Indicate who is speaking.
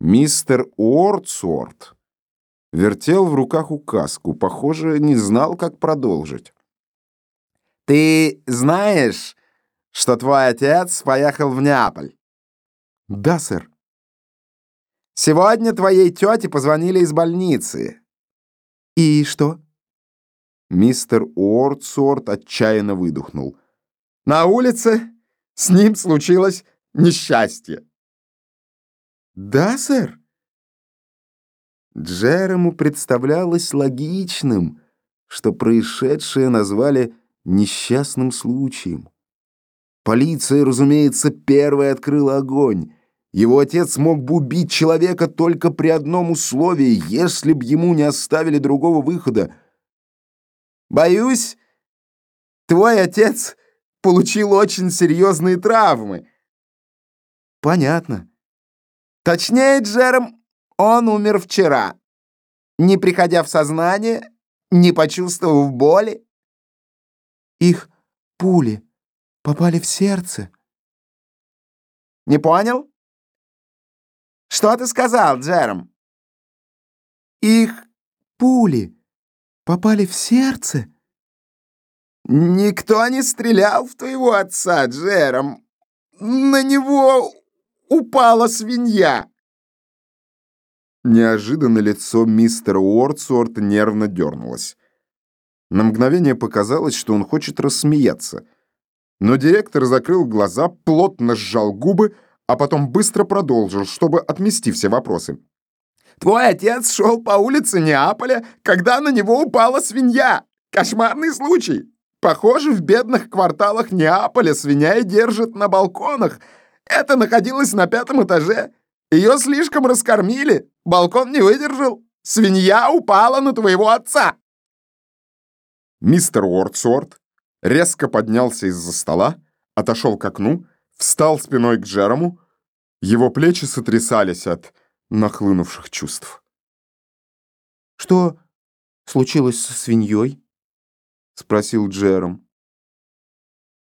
Speaker 1: Мистер Уортсворт вертел в руках указку, похоже, не знал, как продолжить.
Speaker 2: «Ты знаешь, что твой отец поехал в Неаполь?»
Speaker 1: «Да, сэр».
Speaker 2: «Сегодня твоей тете позвонили из больницы».
Speaker 1: «И что?» Мистер Уортсворт отчаянно выдохнул.
Speaker 2: «На улице с ним случилось несчастье».
Speaker 1: «Да, сэр?» Джерему представлялось логичным, что происшедшее назвали несчастным случаем. Полиция, разумеется, первой открыла огонь. Его отец мог бы убить человека только при одном условии, если б ему не оставили другого выхода.
Speaker 2: «Боюсь, твой отец получил очень серьезные травмы».
Speaker 1: «Понятно».
Speaker 2: Точнее, Джером, он умер вчера, не приходя в сознание, не почувствовав боли.
Speaker 1: Их пули попали в сердце.
Speaker 2: Не понял? Что ты сказал, Джером?
Speaker 1: Их пули попали в сердце?
Speaker 2: Никто не стрелял в твоего отца, Джером. На него упала свинья!»
Speaker 1: Неожиданно лицо мистера Уортсуорта нервно дернулось. На мгновение показалось, что он хочет рассмеяться. Но директор закрыл глаза, плотно сжал губы, а потом быстро продолжил, чтобы отмести все вопросы.
Speaker 2: «Твой отец шел по улице Неаполя, когда на него упала свинья. Кошмарный случай. Похоже, в бедных кварталах Неаполя свинья держат на балконах, это находилось на пятом этаже. Ее слишком раскормили. Балкон не выдержал. Свинья упала на твоего отца.
Speaker 1: Мистер Уортсворт резко поднялся из-за стола, отошел к окну, встал спиной к Джерому. Его плечи сотрясались от нахлынувших чувств. «Что случилось со свиньей?» — спросил Джером.